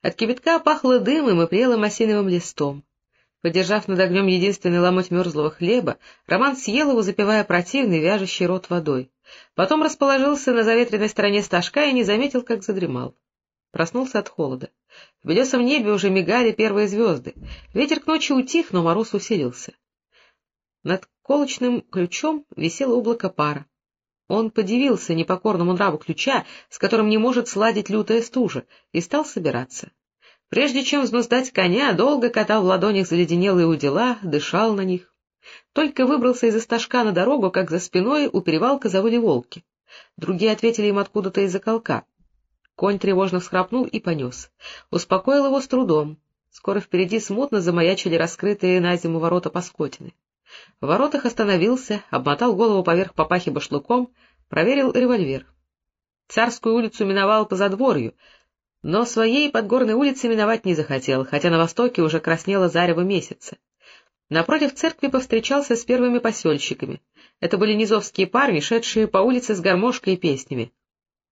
От кипятка пахло дымом и прелым осиновым листом. Подержав над огнем единственный ломоть мерзлого хлеба, Роман съел его, запивая противный, вяжущий рот водой. Потом расположился на заветренной стороне стажка и не заметил, как задремал. Проснулся от холода. В белесом небе уже мигали первые звезды. Ветер к ночи утих, но мороз усилился. Над колочным ключом висело облако пара. Он подивился непокорному нраву ключа, с которым не может сладить лютая стужа, и стал собираться. Прежде чем взнуздать коня, долго катал в ладонях заледенелые удила, дышал на них. Только выбрался из остажка на дорогу, как за спиной у перевалка завыли волки. Другие ответили им откуда-то из-за колка. Конь тревожно всхрапнул и понес. Успокоил его с трудом. Скоро впереди смутно замаячили раскрытые на зиму ворота Паскотины. В воротах остановился, обмотал голову поверх папахи башлыком, проверил револьвер. Царскую улицу миновал по задворью, но своей подгорной улицы миновать не захотел, хотя на востоке уже краснело зарево месяца. Напротив церкви повстречался с первыми посельщиками. Это были низовские парни, шедшие по улице с гармошкой и песнями.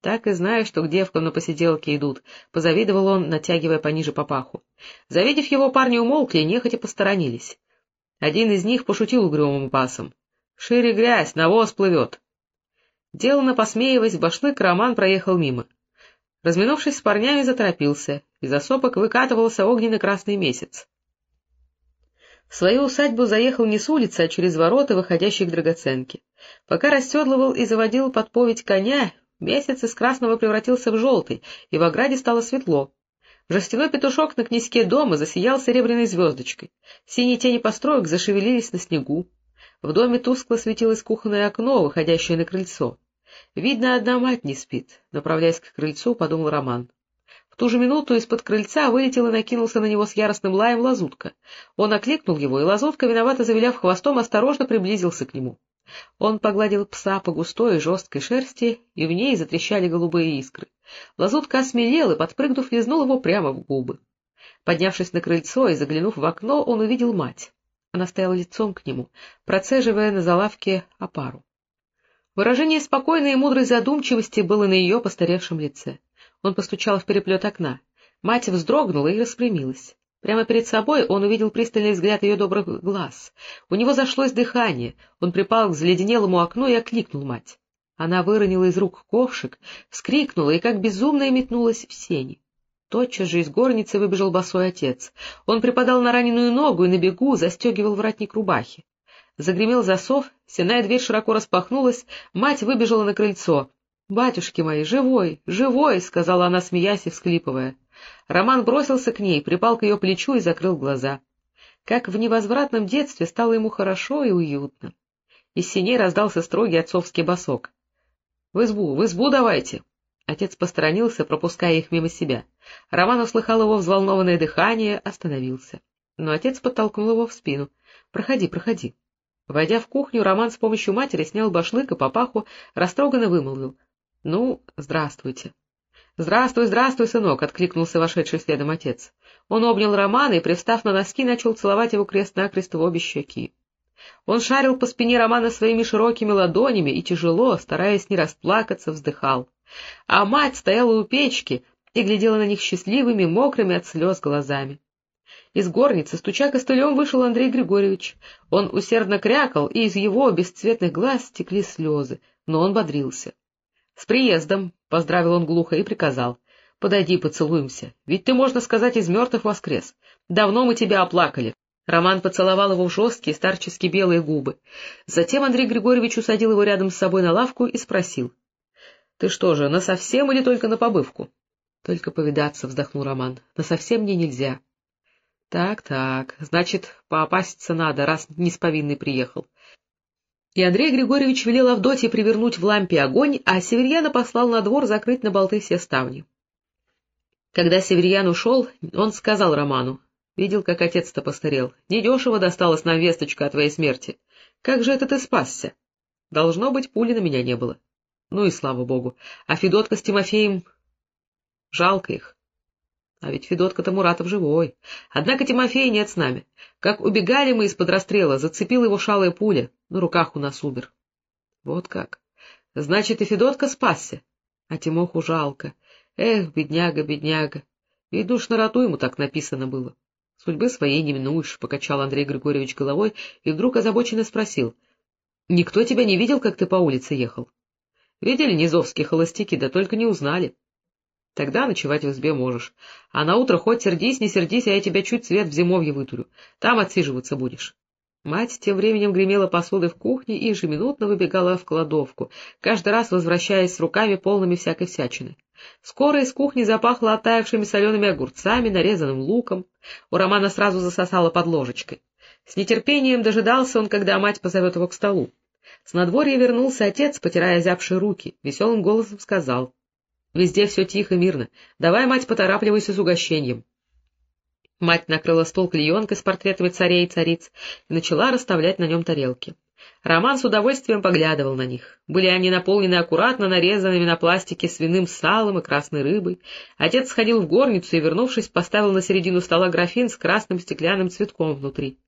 Так и знаешь, что к девкам на посиделке идут, — позавидовал он, натягивая пониже папаху. Завидев его, парни умолкли и нехотя посторонились. Один из них пошутил угрюмым басом. — Шире грязь, навоз плывет. Деланно посмеиваясь, башлык Роман проехал мимо. Разминувшись с парнями, заторопился. Из осопок выкатывался огненный красный месяц. В свою усадьбу заехал не с улицы, а через ворота, выходящие к драгоценке. Пока расседлывал и заводил подповедь коня, месяц из красного превратился в желтый, и в ограде стало светло. Жестяной петушок на князьке дома засиял серебряной звездочкой. Синие тени построек зашевелились на снегу. В доме тускло светилось кухонное окно, выходящее на крыльцо. Видно, одна мать не спит, направляясь к крыльцу, подумал Роман. В ту же минуту из-под крыльца вылетел и накинулся на него с яростным лаем лазутка. Он окликнул его, и лазутка, виновато завиляв хвостом, осторожно приблизился к нему. Он погладил пса по густой и жесткой шерсти, и в ней затрещали голубые искры. Лазутка осмелел и, подпрыгнув, лизнул его прямо в губы. Поднявшись на крыльцо и заглянув в окно, он увидел мать. Она стояла лицом к нему, процеживая на залавке опару. Выражение спокойной и мудрой задумчивости было на ее постаревшем лице. Он постучал в переплет окна. Мать вздрогнула и распрямилась. Прямо перед собой он увидел пристальный взгляд ее добрых глаз. У него зашлось дыхание, он припал к заледенелому окну и окликнул мать. Она выронила из рук ковшик, вскрикнула и как безумная метнулась в сени. Тотчас же из горницы выбежал босой отец. Он припадал на раненую ногу и на бегу застегивал воротник рубахи. Загремел засов, сенная дверь широко распахнулась, мать выбежала на крыльцо. — Батюшки мои, живой, живой! — сказала она, смеясь и всклипывая. Роман бросился к ней, припал к ее плечу и закрыл глаза. Как в невозвратном детстве стало ему хорошо и уютно. Из синей раздался строгий отцовский босок. — В избу, в избу давайте! Отец посторонился, пропуская их мимо себя. Роман услыхал его взволнованное дыхание, остановился. Но отец подтолкнул его в спину. — Проходи, проходи. Войдя в кухню, Роман с помощью матери снял башлык и папаху, растроганно вымолвил. — Ну, здравствуйте. — Здравствуй, здравствуй, сынок! — откликнулся вошедший следом отец. Он обнял Романа и, привстав на носки, начал целовать его крест-накрест в обе щеки. Он шарил по спине Романа своими широкими ладонями и тяжело, стараясь не расплакаться, вздыхал. А мать стояла у печки и глядела на них счастливыми, мокрыми от слез глазами. Из горницы, стуча костылем, вышел Андрей Григорьевич. Он усердно крякал, и из его бесцветных глаз стекли слезы, но он бодрился. — С приездом! — поздравил он глухо и приказал. — Подойди, поцелуемся, ведь ты, можно сказать, из мертвых воскрес. Давно мы тебя оплакали. Роман поцеловал его в жесткие, старчески белые губы. Затем Андрей Григорьевич усадил его рядом с собой на лавку и спросил. — Ты что же, насовсем или только на побывку? — Только повидаться, — вздохнул Роман. — Насовсем мне нельзя. Так, так, значит, поопаситься надо, раз не с повинной приехал. И Андрей Григорьевич велел Авдотье привернуть в лампе огонь, а Северьяна послал на двор закрыть на болты все ставни. Когда Северьян ушел, он сказал Роману, видел, как отец-то постарел, недешево досталась нам весточка о твоей смерти. Как же это ты спасся? Должно быть, пули на меня не было. Ну и слава богу. А Федотка с Тимофеем... Жалко их. А ведь Федотка-то Муратов живой. Однако Тимофея нет с нами. Как убегали мы из-под расстрела, зацепила его шалая пуля. На руках у нас умер. Вот как. Значит, и Федотка спасся. А Тимоху жалко. Эх, бедняга, бедняга. Видно уж на роту ему так написано было. — Судьбы своей не минуешь, — покачал Андрей Григорьевич головой и вдруг озабоченно спросил. — Никто тебя не видел, как ты по улице ехал? — Видели низовские холостяки, да только не узнали. — Тогда ночевать в избе можешь. А на утро хоть сердись, не сердись, а я тебя чуть свет в зимовье вытурю. Там отсиживаться будешь. Мать тем временем гремела посудой в кухне и ежеминутно выбегала в кладовку, каждый раз возвращаясь с руками полными всякой всячины. Скоро из кухни запахло оттаившими солеными огурцами, нарезанным луком. У Романа сразу засосало под ложечкой. С нетерпением дожидался он, когда мать позовет его к столу. С надворья вернулся отец, потирая зябшие руки, веселым голосом сказал. — Везде все тихо, мирно. Давай, мать, поторапливайся с угощением. Мать накрыла стол клеенкой с портретами царей и цариц и начала расставлять на нем тарелки. Роман с удовольствием поглядывал на них. Были они наполнены аккуратно нарезанными на пластике свиным салом и красной рыбой. Отец сходил в горницу и, вернувшись, поставил на середину стола графин с красным стеклянным цветком внутри.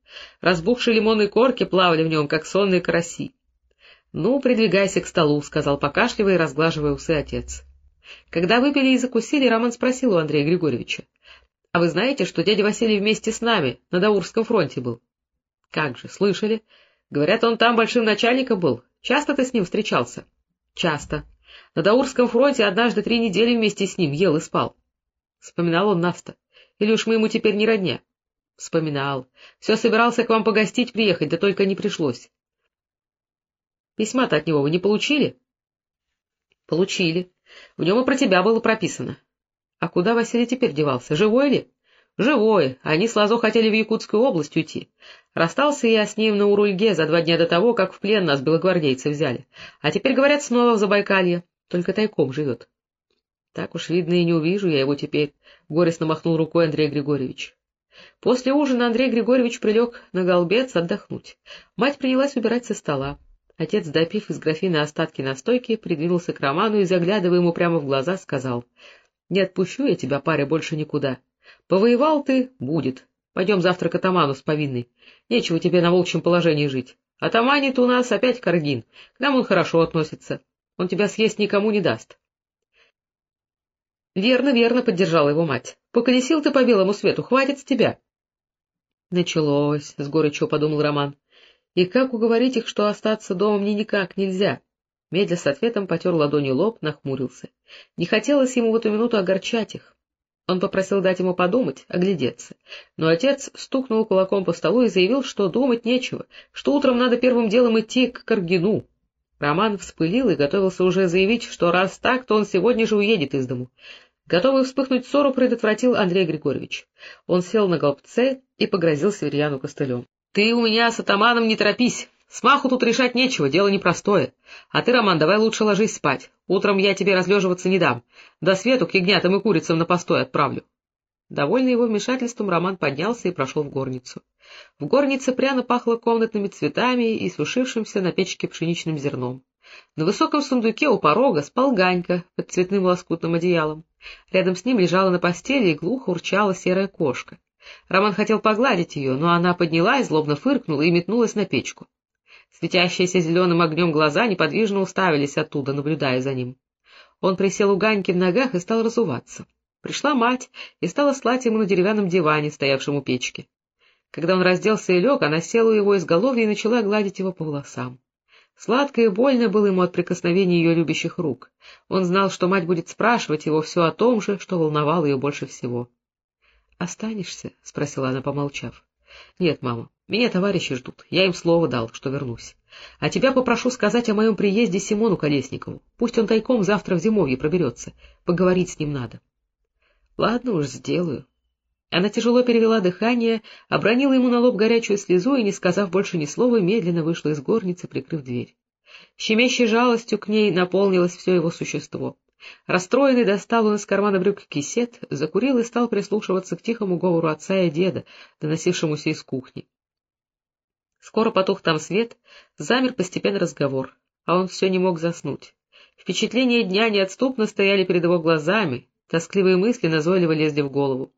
Разбухшие лимонные корки плавали в нем, как сонные караси. — Ну, придвигайся к столу, — сказал, покашливая и разглаживая усы отец. Когда выпили и закусили, Роман спросил у Андрея Григорьевича. — А вы знаете, что дядя Василий вместе с нами на Даурском фронте был? — Как же, слышали? Говорят, он там большим начальником был. Часто ты с ним встречался? — Часто. На Даурском фронте однажды три недели вместе с ним ел и спал. Вспоминал он нас-то. Или уж мы ему теперь не родня? — Вспоминал. Все собирался к вам погостить приехать, да только не пришлось. — Письма-то от него вы не получили? — Получили. В нем и про тебя было прописано. А куда Василий теперь девался? Живой ли? Живой. Они с Лазо хотели в Якутскую область уйти. Расстался я с ним на Урульге за два дня до того, как в плен нас белогвардейцы взяли. А теперь, говорят, снова в Забайкалье. Только тайком живет. Так уж, видно, и не увижу я его теперь, — горестно махнул рукой Андрей Григорьевич. После ужина Андрей Григорьевич прилег на голбец отдохнуть. Мать принялась убирать со стола. Отец, допив из графина остатки настойки, придвинулся к Роману и, заглядывая ему прямо в глаза, сказал — не отпущу я тебя, паря, больше никуда. Повоевал ты — будет. Пойдем завтра к атаману с повинной. Нечего тебе на волчьем положении жить. Атаманит у нас опять Каргин. К нам он хорошо относится. Он тебя съесть никому не даст. — Верно, верно, — поддержала его мать. — Поколесил ты по белому свету, хватит с тебя. — Началось, — с горечью подумал Роман. — И как уговорить их, что остаться дома мне никак нельзя? Медля с ответом потер ладонью лоб, нахмурился. Не хотелось ему в эту минуту огорчать их. Он попросил дать ему подумать, оглядеться. Но отец стукнул кулаком по столу и заявил, что думать нечего, что утром надо первым делом идти к Каргину. Роман вспылил и готовился уже заявить, что раз так, то он сегодня же уедет из дому. Готовый вспыхнуть ссору предотвратил Андрей Григорьевич. Он сел на голбце и погрозил Северьяну костылем. — Ты у меня с атаманом не торопись! Смаху тут решать нечего, дело непростое. А ты, Роман, давай лучше ложись спать. Утром я тебе разлеживаться не дам. До свету к ягнятам и курицам на постой отправлю. Довольный его вмешательством, Роман поднялся и прошел в горницу. В горнице пряно пахло комнатными цветами и сушившимся на печке пшеничным зерном. На высоком сундуке у порога спал Ганька под цветным лоскутным одеялом. Рядом с ним лежала на постели и глухо урчала серая кошка. Роман хотел погладить ее, но она поднялась, злобно фыркнула и метнулась на печку. Светящиеся зеленым огнем глаза неподвижно уставились оттуда, наблюдая за ним. Он присел у Ганьки в ногах и стал разуваться. Пришла мать и стала слать ему на деревянном диване, стоявшем у печки. Когда он разделся и лег, она села у его изголовья и начала гладить его по волосам. Сладко и больно было ему от прикосновения ее любящих рук. Он знал, что мать будет спрашивать его все о том же, что волновало ее больше всего. — Останешься? — спросила она, помолчав. — Нет, мама, меня товарищи ждут, я им слово дал, что вернусь. А тебя попрошу сказать о моем приезде Симону Колесникову. Пусть он тайком завтра в зимовье проберется. Поговорить с ним надо. — Ладно уж, сделаю. Она тяжело перевела дыхание, обронила ему на лоб горячую слезу и, не сказав больше ни слова, медленно вышла из горницы, прикрыв дверь. Щемящей жалостью к ней наполнилось все его существо. Расстроенный достал он из кармана брюк кисет, закурил и стал прислушиваться к тихому говору отца и деда, доносившемуся из кухни. Скоро потух там свет, замер постепенно разговор, а он все не мог заснуть. Впечатления дня неотступно стояли перед его глазами, тоскливые мысли назойливо лезли в голову.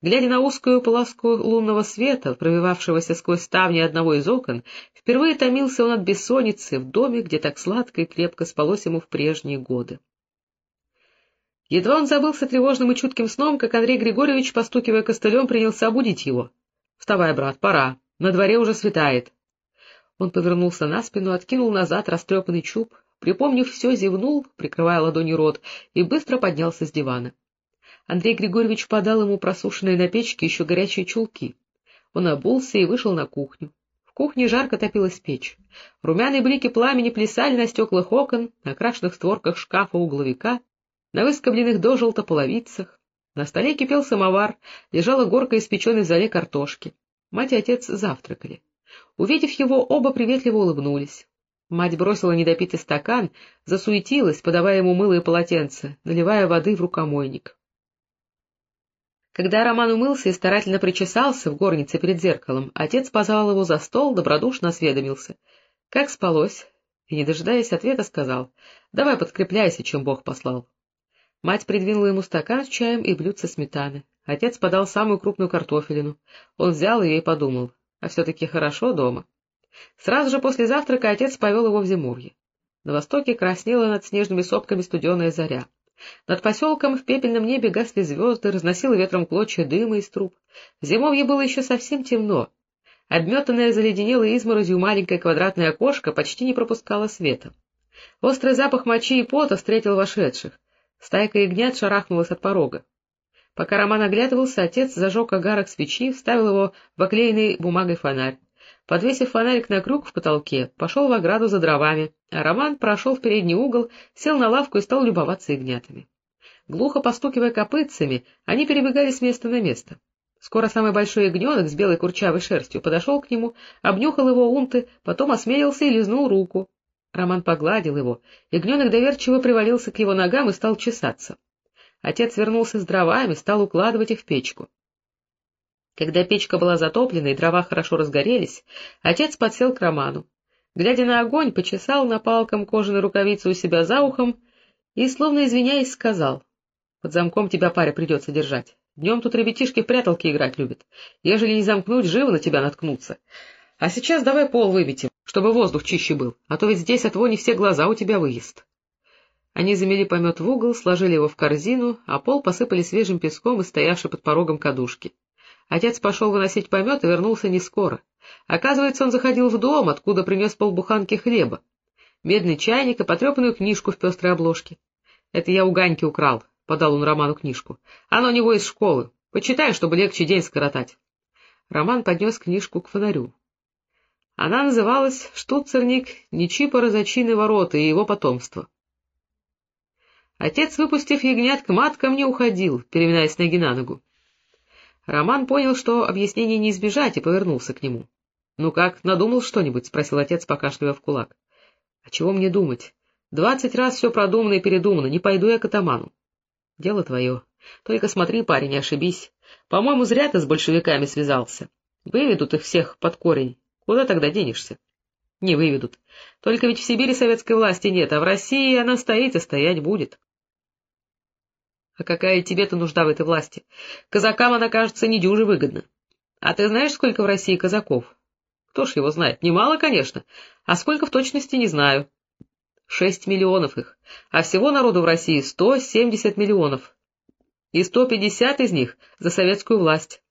Глядя на узкую полоску лунного света, пробивавшегося сквозь ставни одного из окон, впервые томился он от бессонницы в доме, где так сладко и крепко спалось ему в прежние годы. Едва он забылся тревожным и чутким сном, как Андрей Григорьевич, постукивая костылем, принялся будить его. — Вставай, брат, пора. На дворе уже светает. Он повернулся на спину, откинул назад растрепанный чуб, припомнив все, зевнул, прикрывая ладонью рот, и быстро поднялся с дивана. Андрей Григорьевич подал ему просушенные на печке еще горячие чулки. Он обулся и вышел на кухню. В кухне жарко топилась печь. Румяные блики пламени плясали на стеклах окон, на крашенных створках шкафа угловика, на выскобленных дожелто половицах. На столе кипел самовар, лежала горка испеченной в зале картошки. Мать и отец завтракали. Увидев его, оба приветливо улыбнулись. Мать бросила недопитый стакан, засуетилась, подавая ему мыло и полотенце, наливая воды в рукомойник. Когда Роман умылся и старательно причесался в горнице перед зеркалом, отец позвал его за стол, добродушно осведомился. Как спалось? И, не дожидаясь ответа, сказал, — Давай подкрепляйся, чем Бог послал. Мать придвинула ему стакан с чаем и блюдце сметаны. Отец подал самую крупную картофелину. Он взял ее и подумал, а все-таки хорошо дома. Сразу же после завтрака отец повел его в зимовье. На востоке краснела над снежными сопками студеная заря. Над поселком в пепельном небе гасли звезды, разносило ветром клочья дыма из труб. В зимовье было еще совсем темно. Обметанное заледенелой изморозью маленькое квадратное окошко почти не пропускало света. Острый запах мочи и пота встретил вошедших. Стайка ягнят шарахнулась от порога. Пока Роман оглядывался, отец зажег огарок свечи, вставил его в оклеенный бумагой фонарь. Подвесив фонарик на крюк в потолке, пошел в ограду за дровами, а Роман прошел в передний угол, сел на лавку и стал любоваться ягнятами. Глухо постукивая копытцами, они перебегали с места на место. Скоро самый большой ягненок с белой курчавой шерстью подошел к нему, обнюхал его унты, потом осмелился и лизнул руку. Роман погладил его, ягненок доверчиво привалился к его ногам и стал чесаться. Отец вернулся с дровами, стал укладывать их в печку. Когда печка была затоплена и дрова хорошо разгорелись, отец подсел к Роману. Глядя на огонь, почесал на палком кожаной рукавицу у себя за ухом и, словно извиняясь, сказал, — Под замком тебя паря придется держать. Днем тут ребятишки в пряталки играть любят. Ежели не замкнуть, живо на тебя наткнутся. А сейчас давай пол выбитим, чтобы воздух чище был, а то ведь здесь от вони все глаза у тебя выезд. Они замели помет в угол, сложили его в корзину, а пол посыпали свежим песком и стоявшей под порогом кадушки. Отец пошел выносить помет и вернулся не скоро. Оказывается, он заходил в дом, откуда принес полбуханки хлеба, медный чайник и потрепанную книжку в пестрой обложке. — Это я у Ганьки украл, — подал он Роману книжку. — Она у него из школы. Почитай, чтобы легче день скоротать. Роман поднес книжку к фонарю. Она называлась «Штуцерник Нечипа Розачины ворота и его потомство». Отец, выпустив ягнят к маткам, не уходил, переминаясь ноги на ногу. Роман понял, что объяснений не избежать, и повернулся к нему. — Ну как, надумал что-нибудь? — спросил отец, покашливая в кулак. — А чего мне думать? Двадцать раз все продумано и передумано, не пойду я к атаману. — Дело твое. Только смотри, парень, не ошибись. По-моему, зря ты с большевиками связался. Выведут их всех под корень. Куда тогда денешься? — Не выведут. Только ведь в Сибири советской власти нет, а в России она стоит и стоять будет. А какая тебе-то нужда в этой власти? Казакам она, кажется, недюже выгодна. А ты знаешь, сколько в России казаков? Кто ж его знает? Немало, конечно. А сколько в точности, не знаю. Шесть миллионов их. А всего народу в России сто семьдесят миллионов. И сто пятьдесят из них за советскую власть.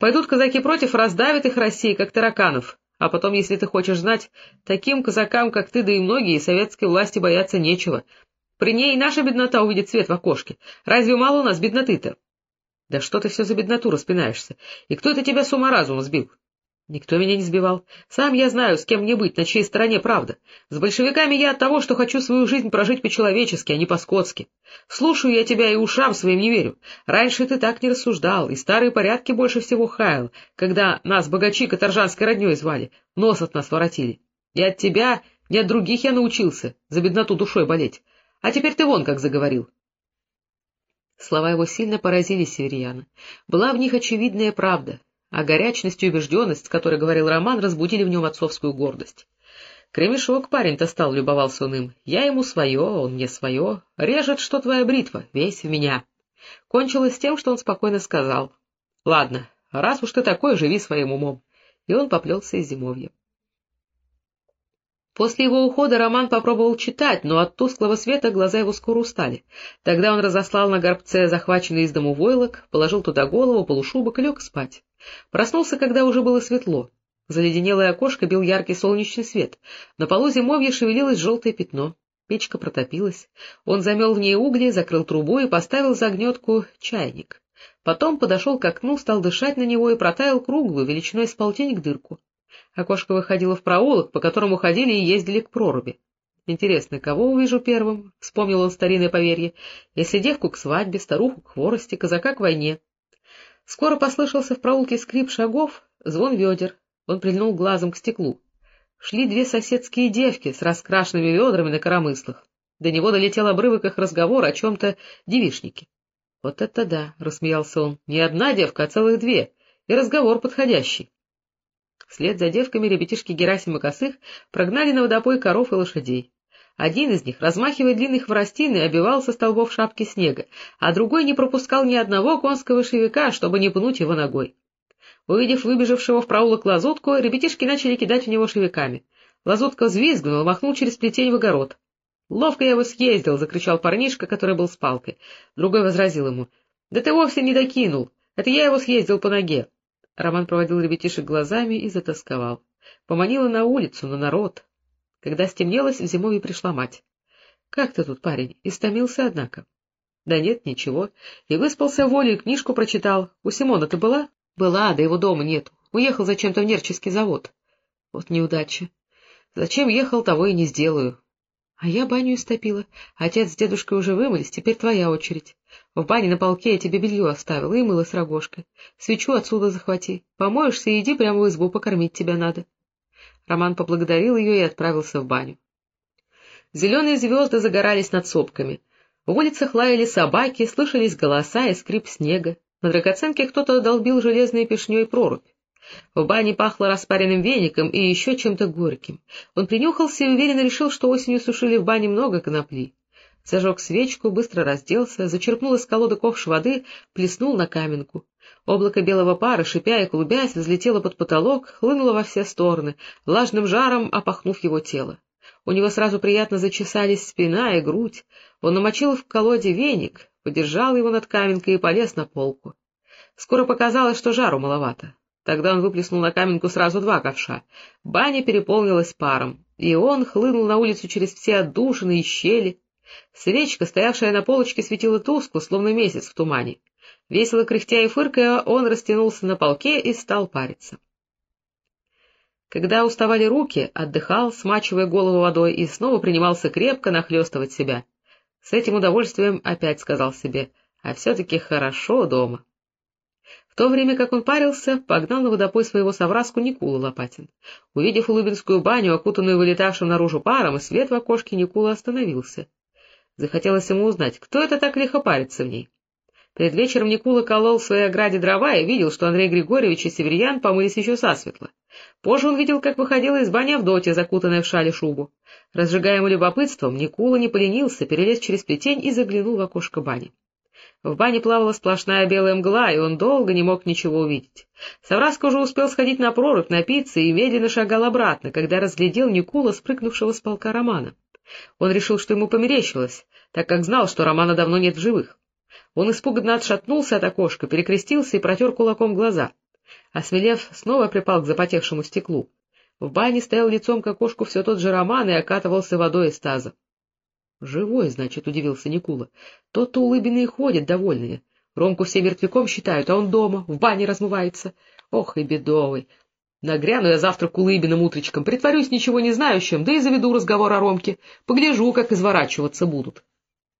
Пойдут казаки против, раздавят их России, как тараканов. А потом, если ты хочешь знать, таким казакам, как ты, да и многие, советской власти бояться нечего, при ней наша беднота увидит свет в окошке. Разве мало у нас бедноты-то? Да что ты все за бедноту распинаешься? И кто это тебя с ума разума сбил? Никто меня не сбивал. Сам я знаю, с кем мне быть, на чьей стороне правда. С большевиками я от того, что хочу свою жизнь прожить по-человечески, а не по-скотски. Слушаю я тебя и ушам своим не верю. Раньше ты так не рассуждал, и старые порядки больше всего хаял, когда нас богачи каторжанской родней звали, нос от нас воротили. И от тебя, не от других я научился за бедноту душой болеть. А теперь ты вон как заговорил. Слова его сильно поразили Северьяна. Была в них очевидная правда, а горячность и убежденность, с которой говорил Роман, разбудили в нем отцовскую гордость. Кремешок парень-то стал, любовался он им. Я ему свое, он мне свое. Режет, что твоя бритва, весь в меня. Кончилось тем, что он спокойно сказал. — Ладно, раз уж ты такой, живи своим умом. И он поплелся из зимовья. После его ухода Роман попробовал читать, но от тусклого света глаза его скоро устали. Тогда он разослал на горбце захваченный из дому войлок, положил туда голову, полушубок и лег спать. Проснулся, когда уже было светло. Заледенелое окошко бил яркий солнечный свет. На полу зимовья шевелилось желтое пятно. Печка протопилась. Он замел в ней угли, закрыл трубу и поставил за огнетку чайник. Потом подошел к окну, стал дышать на него и протаял круглую, величиной с полтинник дырку. Окошко выходило в проулок, по которому ходили и ездили к проруби. Интересно, кого увижу первым? — вспомнил он старинное поверье. Если девку к свадьбе, старуху к хворости, казака к войне. Скоро послышался в проулке скрип шагов, звон ведер. Он прильнул глазом к стеклу. Шли две соседские девки с раскрашенными ведрами на коромыслах. До него долетел обрывок их разговора о чем-то девишнике. — Вот это да! — рассмеялся он. — Не одна девка, а целых две. И разговор подходящий. Вслед за девками ребятишки Герасима Косых прогнали на водопой коров и лошадей. Один из них, размахивая длинной хворостиной, обивал со столбов шапки снега, а другой не пропускал ни одного конского шевика, чтобы не пнуть его ногой. Увидев выбежавшего в проулок лазутку, ребятишки начали кидать в него шевиками. Лазутка взвизгнул, махнул через плетень в огород. — Ловко я его съездил! — закричал парнишка, который был с палкой. Другой возразил ему. — Да ты вовсе не докинул! Это я его съездил по ноге! Роман проводил ребятишек глазами и затасковал. Поманила на улицу, на народ. Когда стемнелось, в зимовье пришла мать. — Как ты тут, парень? Истомился, однако. — Да нет, ничего. И выспался волей, книжку прочитал. У Симона ты была? Была, да его дома нет. Уехал зачем-то в нерческий завод. Вот неудача. Зачем ехал, того и не сделаю. А я баню истопила. Отец с дедушкой уже вымылись, теперь твоя очередь. В бане на полке я тебе белье оставила и мыло с рогожкой. Свечу отсюда захвати. Помоешься и иди прямо в избу, покормить тебя надо. Роман поблагодарил ее и отправился в баню. Зеленые звезды загорались над сопками. В улицах лаяли собаки, слышались голоса и скрип снега. На драгоценке кто-то долбил железной пешней прорубь. В бане пахло распаренным веником и еще чем-то горьким. Он принюхался и уверенно решил, что осенью сушили в бане много конопли. Зажег свечку, быстро разделся, зачерпнул из колоды ковш воды, плеснул на каменку. Облако белого пара, шипя и клубясь, взлетело под потолок, хлынуло во все стороны, влажным жаром опахнув его тело. У него сразу приятно зачесались спина и грудь. Он намочил в колоде веник, подержал его над каменкой и полез на полку. Скоро показалось, что жару маловато. Тогда он выплеснул на каменку сразу два ковша. Баня переполнилась паром, и он хлынул на улицу через все отдушины и щели. Свечка, стоявшая на полочке, светила тускло, словно месяц в тумане. Весело кряхтя и фыркая, он растянулся на полке и стал париться. Когда уставали руки, отдыхал, смачивая голову водой, и снова принимался крепко нахлестывать себя. С этим удовольствием опять сказал себе, а все-таки хорошо дома. То время, как он парился, погнал на водопой своего совраску Никула Лопатин. Увидев улыбинскую баню, окутанную вылетавшим наружу паром, и свет в окошке, Никула остановился. Захотелось ему узнать, кто это так лихо парится в ней. Перед вечером Никула колол в своей ограде дрова и видел, что Андрей Григорьевич и Северьян помылись еще сасветло. Позже он видел, как выходила из бани Авдотья, закутанная в шале шубу. Разжигаемым любопытством, Никула не поленился, перелез через плетень и заглянул в окошко бани. В бане плавала сплошная белая мгла, и он долго не мог ничего увидеть. Савраско уже успел сходить на прорубь, напиться и медленно шагал обратно, когда разглядел Никула, спрыгнувшего с полка Романа. Он решил, что ему померещилось, так как знал, что Романа давно нет в живых. Он испуганно отшатнулся от окошка, перекрестился и протер кулаком глаза. Осмелев, снова припал к запотевшему стеклу. В бане стоял лицом к окошку все тот же Роман и окатывался водой из таза. — Живой, значит, — удивился Никула. — Тот-то улыбины и ходят довольные. Ромку все мертвяком считают, а он дома, в бане размывается. Ох и бедовый! Нагряну я завтра к улыбиным утречком, притворюсь ничего не знающим, да и заведу разговор о Ромке, погляжу, как изворачиваться будут.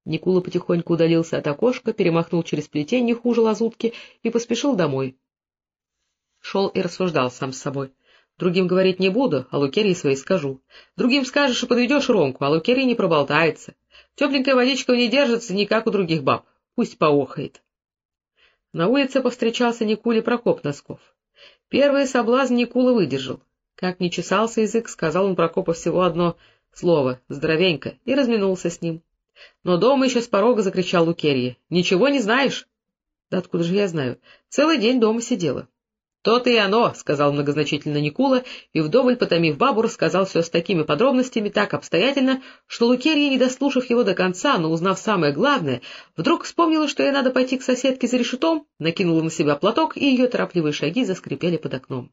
Никула потихоньку удалился от окошка, перемахнул через плетень не хуже лазутки и поспешил домой. Шел и рассуждал сам с собой. Другим говорить не буду, а Лукерии своей скажу. Другим скажешь и подведешь Ромку, а Лукерии не проболтается. Тепленькая водичка не держится не как у других баб. Пусть поохает. На улице повстречался Никуле Прокоп Носков. Первый соблазн Никула выдержал. Как не чесался язык, сказал он Прокопу всего одно слово «здоровенько» и разминулся с ним. Но дома еще с порога закричал Лукерья. — Ничего не знаешь? — Да откуда же я знаю? Целый день дома сидела. — То-то и оно, — сказал многозначительно Никула, и, вдоволь потомив бабу, рассказал все с такими подробностями, так обстоятельно, что Лукерья, не дослушав его до конца, но узнав самое главное, вдруг вспомнила, что ей надо пойти к соседке за решетом, накинула на себя платок, и ее торопливые шаги заскрипели под окном.